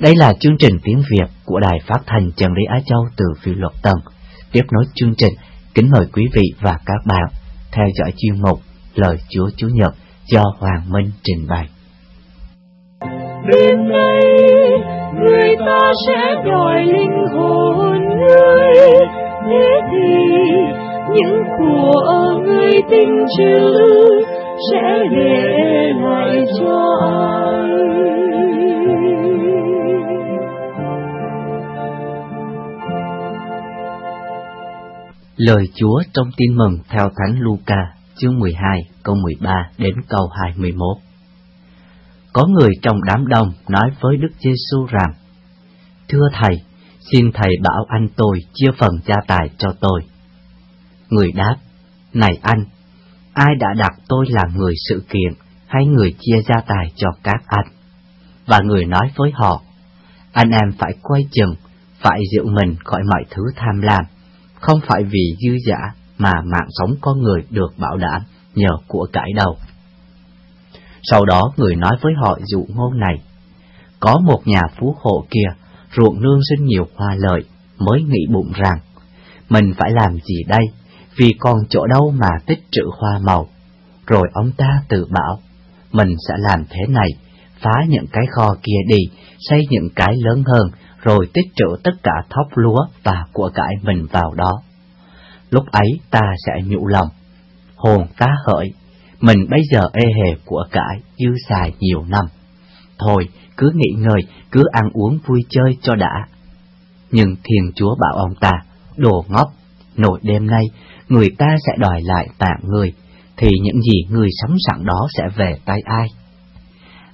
Đây là chương trình tiếng Việt của Đài Phát thanh Trần Lý Á Châu từ Phi Luật Tân. Tiếp nối chương trình, kính mời quý vị và các bạn theo dõi chuyên mục Lời Chúa Chúa Nhật do Hoàng Minh trình bày. Đêm nay, người ta sẽ đòi linh hồn ngươi, thế thì những của người tình chữ sẽ để lại cho ai? Lời Chúa trong tin mừng theo Thánh Luca, chương 12, câu 13 đến câu 21. Có người trong đám đông nói với Đức Giêsu rằng: Thưa Thầy, xin Thầy bảo anh tôi chia phần gia tài cho tôi. Người đáp: Này anh, ai đã đặt tôi là người sự kiện hay người chia gia tài cho các anh? Và người nói với họ: Anh em phải quay chừng, phải dịu mình khỏi mọi thứ tham lam không phải vì dư giả mà mạng sống con người được bảo đảm nhờ của cải đâu. Sau đó người nói với họ dụ ngôn này, có một nhà phú hộ kia, ruộng nương sinh nhiều hoa lợi, mới nghĩ bụng rằng, mình phải làm gì đây, vì còn chỗ đâu mà tích trữ hoa màu. Rồi ông ta tự bảo, mình sẽ làm thế này, phá những cái kho kia đi, xây những cái lớn hơn, rồi tích trữ tất cả thóc lúa và của cải mình vào đó. Lúc ấy ta sẽ nhũ lòng, hồn ta hỡi, mình bây giờ ê hề của cải, dư xài nhiều năm. Thôi, cứ nghỉ ngơi, cứ ăn uống vui chơi cho đã. Nhưng Thiên Chúa bảo ông ta, đồ ngốc, nổi đêm nay, người ta sẽ đòi lại tạng người, thì những gì người sống sẵn đó sẽ về tay ai?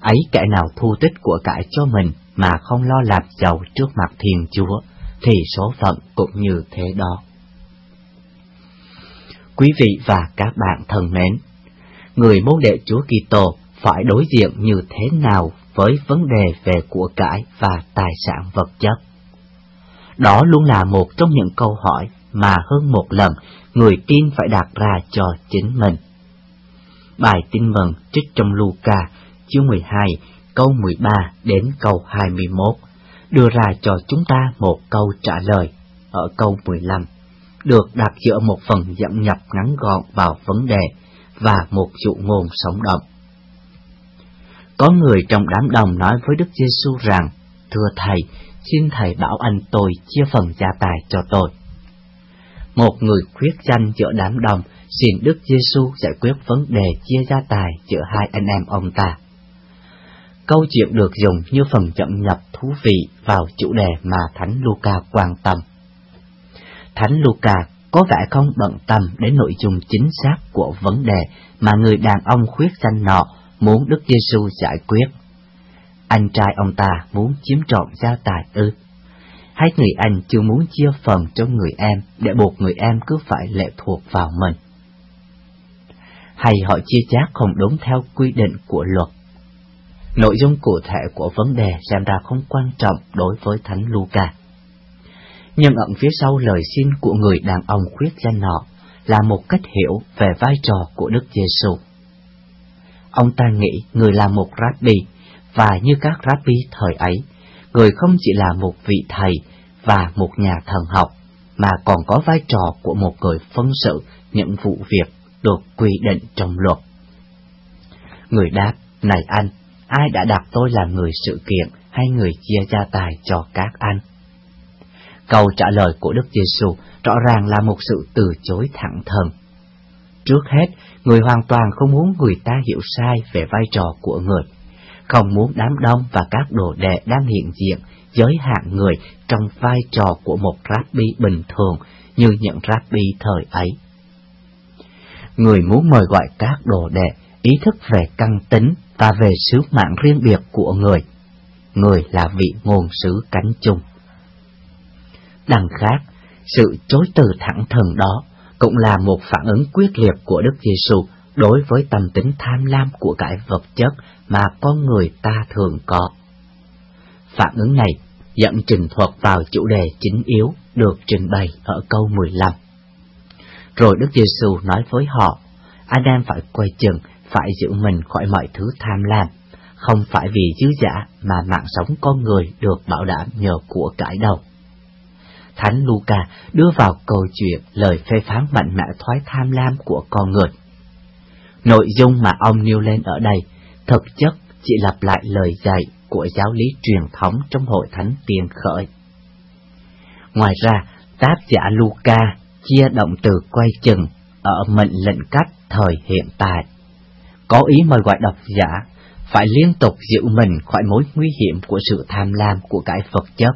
Ấy kẻ nào thu tích của cải cho mình mà không lo làm giàu trước mặt Thiên Chúa, thì số phận cũng như thế đó. Quý vị và các bạn thân mến, người môn đệ Chúa Kitô phải đối diện như thế nào với vấn đề về của cải và tài sản vật chất? Đó luôn là một trong những câu hỏi mà hơn một lần người tin phải đặt ra cho chính mình. Bài tin mừng trích trong Luca chương 12 câu 13 đến câu 21 đưa ra cho chúng ta một câu trả lời ở câu 15 được đặt giữa một phần dẫn nhập ngắn gọn vào vấn đề và một dụ ngôn sống động. Có người trong đám đông nói với Đức Giêsu rằng, Thưa Thầy, xin Thầy bảo anh tôi chia phần gia tài cho tôi. Một người khuyết danh giữa đám đông xin Đức Giêsu giải quyết vấn đề chia gia tài giữa hai anh em ông ta. Câu chuyện được dùng như phần chậm nhập thú vị vào chủ đề mà Thánh Luca quan tâm. Thánh Luca có vẻ không bận tâm đến nội dung chính xác của vấn đề mà người đàn ông khuyết danh nọ muốn Đức Giêsu giải quyết. Anh trai ông ta muốn chiếm trọn gia tài ư? Hay người anh chưa muốn chia phần cho người em để buộc người em cứ phải lệ thuộc vào mình? Hay họ chia chác không đúng theo quy định của luật? Nội dung cụ thể của vấn đề xem ra không quan trọng đối với Thánh Luca nhưng ẩn phía sau lời xin của người đàn ông khuyết danh nọ là một cách hiểu về vai trò của Đức Giêsu. Ông ta nghĩ người là một rabbi, và như các rabbi thời ấy, người không chỉ là một vị thầy và một nhà thần học, mà còn có vai trò của một người phân sự những vụ việc được quy định trong luật. Người đáp, này anh, ai đã đặt tôi là người sự kiện hay người chia gia tài cho các anh? Câu trả lời của Đức Giêsu rõ ràng là một sự từ chối thẳng thừng. Trước hết, người hoàn toàn không muốn người ta hiểu sai về vai trò của người, không muốn đám đông và các đồ đệ đang hiện diện giới hạn người trong vai trò của một rabbi bình thường như những rabbi thời ấy. Người muốn mời gọi các đồ đệ ý thức về căn tính và về sứ mạng riêng biệt của người. Người là vị ngôn sứ cánh chung. Đằng khác, sự chối từ thẳng thừng đó cũng là một phản ứng quyết liệt của Đức Giêsu đối với tâm tính tham lam của cải vật chất mà con người ta thường có. Phản ứng này dẫn trình thuật vào chủ đề chính yếu được trình bày ở câu 15. Rồi Đức Giêsu nói với họ, anh em phải quay chừng, phải giữ mình khỏi mọi thứ tham lam, không phải vì dư giả mà mạng sống con người được bảo đảm nhờ của cải đâu. Thánh Luca đưa vào câu chuyện lời phê phán mạnh mẽ thoái tham lam của con người. Nội dung mà ông nêu lên ở đây thực chất chỉ lặp lại lời dạy của giáo lý truyền thống trong hội thánh tiền khởi. Ngoài ra, tác giả Luca chia động từ quay chừng ở mệnh lệnh cách thời hiện tại. Có ý mời gọi độc giả phải liên tục giữ mình khỏi mối nguy hiểm của sự tham lam của cái vật chất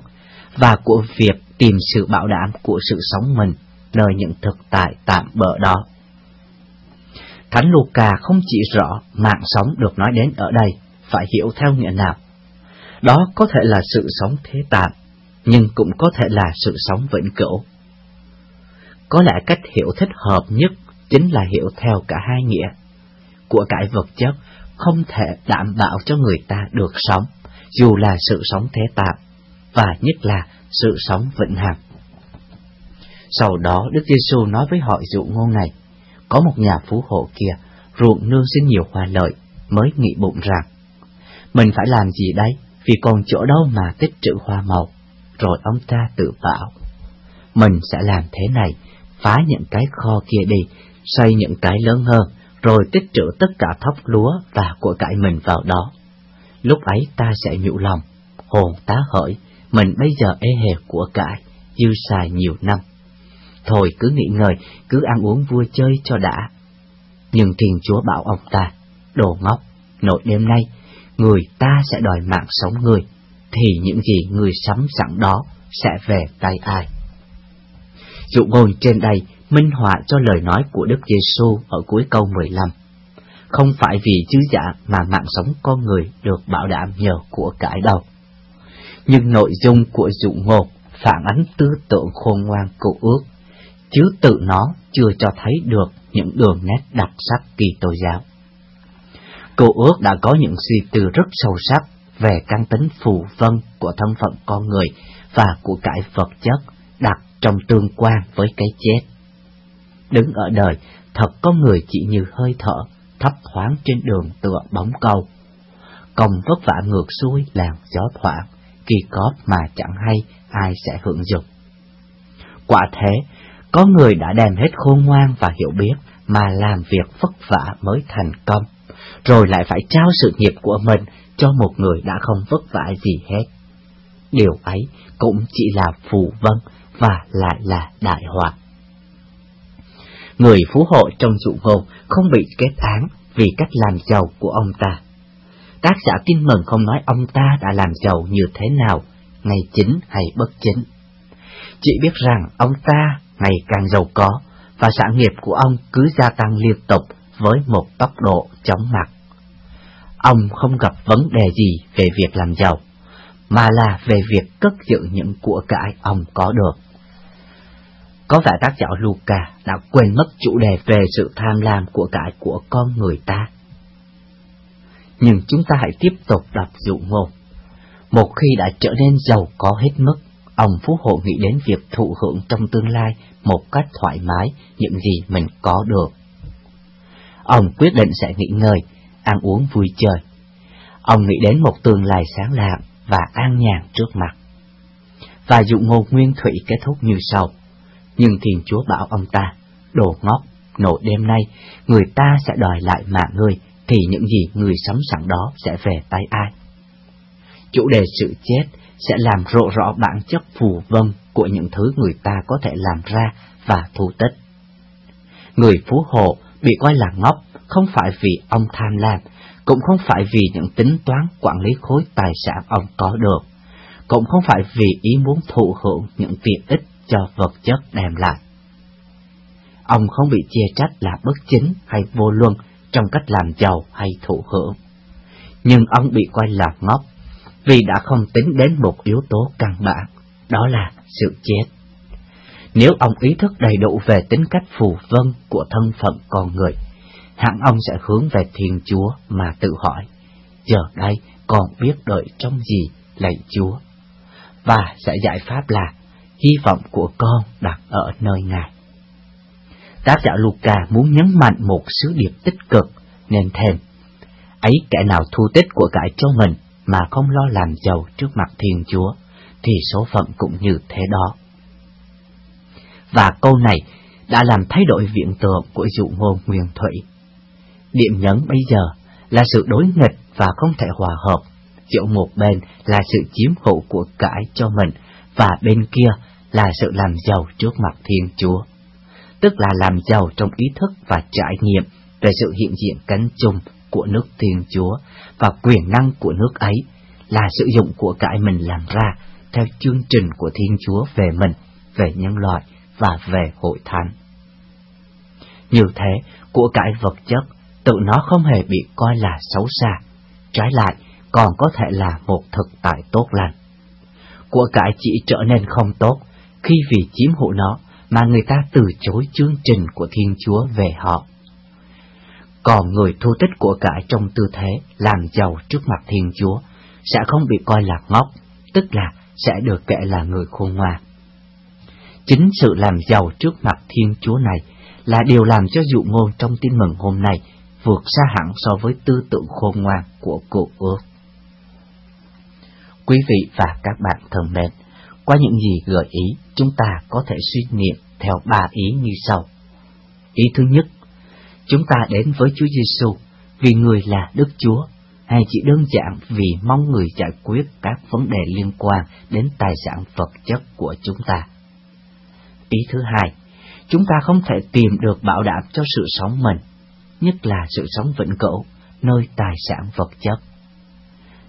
và của việc tìm sự bảo đảm của sự sống mình nơi những thực tại tạm bỡ đó. Thánh Luca không chỉ rõ mạng sống được nói đến ở đây phải hiểu theo nghĩa nào. Đó có thể là sự sống thế tạm, nhưng cũng có thể là sự sống vĩnh cửu. Có lẽ cách hiểu thích hợp nhất chính là hiểu theo cả hai nghĩa. Của cải vật chất không thể đảm bảo cho người ta được sống, dù là sự sống thế tạm, và nhất là sự sống vĩnh hằng. Sau đó Đức Giêsu nói với họ dụ ngôn này, có một nhà phú hộ kia, ruộng nương xin nhiều hoa lợi, mới nghĩ bụng rằng, mình phải làm gì đây, vì còn chỗ đâu mà tích trữ hoa màu. Rồi ông ta tự bảo, mình sẽ làm thế này, phá những cái kho kia đi, xây những cái lớn hơn, rồi tích trữ tất cả thóc lúa và của cải mình vào đó. Lúc ấy ta sẽ nhủ lòng, hồn tá hỡi, mình bây giờ ê hề của cải, dư xài nhiều năm. Thôi cứ nghỉ ngơi, cứ ăn uống vui chơi cho đã. Nhưng Thiên Chúa bảo ông ta, đồ ngốc, nội đêm nay, người ta sẽ đòi mạng sống người, thì những gì người sắm sẵn đó sẽ về tay ai. Dụ ngôn trên đây minh họa cho lời nói của Đức Giêsu ở cuối câu 15. Không phải vì chữ giả mà mạng sống con người được bảo đảm nhờ của cải đâu. Nhưng nội dung của dụ ngôn phản ánh tư tưởng khôn ngoan cụ ước, chứ tự nó chưa cho thấy được những đường nét đặc sắc kỳ tô giáo. Cụ ước đã có những suy tư rất sâu sắc về căn tính phù vân của thân phận con người và của cải vật chất đặt trong tương quan với cái chết. Đứng ở đời, thật có người chỉ như hơi thở, thấp thoáng trên đường tựa bóng câu. Công vất vả ngược xuôi làng gió thoảng, kỳ cóp mà chẳng hay ai sẽ hưởng dụng. Quả thế, có người đã đem hết khôn ngoan và hiểu biết mà làm việc vất vả mới thành công, rồi lại phải trao sự nghiệp của mình cho một người đã không vất vả gì hết. Điều ấy cũng chỉ là phù vân và lại là đại họa. Người phú hộ trong dụ vô không bị kết án vì cách làm giàu của ông ta. Tác giả kinh mừng không nói ông ta đã làm giàu như thế nào, ngày chính hay bất chính. Chỉ biết rằng ông ta ngày càng giàu có và sản nghiệp của ông cứ gia tăng liên tục với một tốc độ chóng mặt. Ông không gặp vấn đề gì về việc làm giàu, mà là về việc cất giữ những của cải ông có được. Có vẻ tác giả Luca đã quên mất chủ đề về sự tham lam của cải của con người ta. Nhưng chúng ta hãy tiếp tục đọc dụ ngôn. Một khi đã trở nên giàu có hết mức, ông Phú Hộ nghĩ đến việc thụ hưởng trong tương lai một cách thoải mái những gì mình có được. Ông quyết định sẽ nghỉ ngơi, ăn uống vui chơi. Ông nghĩ đến một tương lai sáng lạng và an nhàn trước mặt. Và dụ ngôn nguyên thủy kết thúc như sau. Nhưng Thiên Chúa bảo ông ta, đồ ngốc, nội đêm nay, người ta sẽ đòi lại mạng ngươi, thì những gì người sắm sẵn đó sẽ về tay ai? Chủ đề sự chết sẽ làm rộ rõ bản chất phù vân của những thứ người ta có thể làm ra và thu tích. Người phú hộ bị coi là ngốc không phải vì ông tham lam, cũng không phải vì những tính toán quản lý khối tài sản ông có được, cũng không phải vì ý muốn thụ hưởng những tiện ích cho vật chất đem lại. Ông không bị chê trách là bất chính hay vô luân trong cách làm giàu hay thụ hưởng. Nhưng ông bị coi là ngốc vì đã không tính đến một yếu tố căn bản, đó là sự chết. Nếu ông ý thức đầy đủ về tính cách phù vân của thân phận con người, hẳn ông sẽ hướng về Thiên Chúa mà tự hỏi, giờ đây còn biết đợi trong gì lạy Chúa? Và sẽ giải pháp là hy vọng của con đặt ở nơi Ngài. Tác giả Luca muốn nhấn mạnh một sứ điệp tích cực, nên thêm, Ấy kẻ nào thu tích của cải cho mình mà không lo làm giàu trước mặt Thiên Chúa, thì số phận cũng như thế đó. Và câu này đã làm thay đổi viện tượng của dụ ngôn nguyên thủy. Điểm nhấn bây giờ là sự đối nghịch và không thể hòa hợp, giữa một bên là sự chiếm hữu của cải cho mình và bên kia là sự làm giàu trước mặt Thiên Chúa. Tức là làm giàu trong ý thức và trải nghiệm về sự hiện diện cánh chung của nước Thiên Chúa và quyền năng của nước ấy là sử dụng của cải mình làm ra theo chương trình của Thiên Chúa về mình, về nhân loại và về hội thánh. Như thế, của cải vật chất tự nó không hề bị coi là xấu xa, trái lại còn có thể là một thực tại tốt lành. Của cải chỉ trở nên không tốt khi vì chiếm hữu nó mà người ta từ chối chương trình của Thiên Chúa về họ. Còn người thu tích của cải trong tư thế làm giàu trước mặt Thiên Chúa sẽ không bị coi là ngốc, tức là sẽ được kể là người khôn ngoan. Chính sự làm giàu trước mặt Thiên Chúa này là điều làm cho dụ ngôn trong tin mừng hôm nay vượt xa hẳn so với tư tưởng khôn ngoan của cụ ước. Quý vị và các bạn thân mến, qua những gì gợi ý, chúng ta có thể suy niệm theo ba ý như sau. Ý thứ nhất, chúng ta đến với Chúa Giêsu vì người là Đức Chúa, hay chỉ đơn giản vì mong người giải quyết các vấn đề liên quan đến tài sản vật chất của chúng ta. Ý thứ hai, chúng ta không thể tìm được bảo đảm cho sự sống mình, nhất là sự sống vĩnh cửu, nơi tài sản vật chất.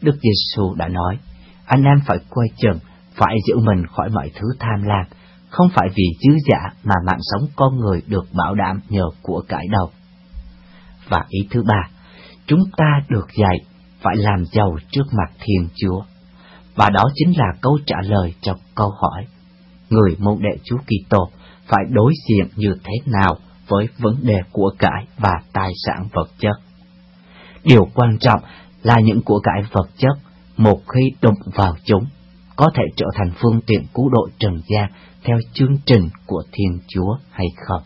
Đức Giêsu đã nói, anh em phải quay chừng, phải giữ mình khỏi mọi thứ tham lam, không phải vì dư giả mà mạng sống con người được bảo đảm nhờ của cải đâu. Và ý thứ ba, chúng ta được dạy phải làm giàu trước mặt Thiên Chúa. Và đó chính là câu trả lời cho câu hỏi, người môn đệ Chúa Kitô phải đối diện như thế nào với vấn đề của cải và tài sản vật chất. Điều quan trọng là những của cải vật chất, một khi đụng vào chúng, có thể trở thành phương tiện cứu độ trần gian theo chương trình của Thiên Chúa hay không.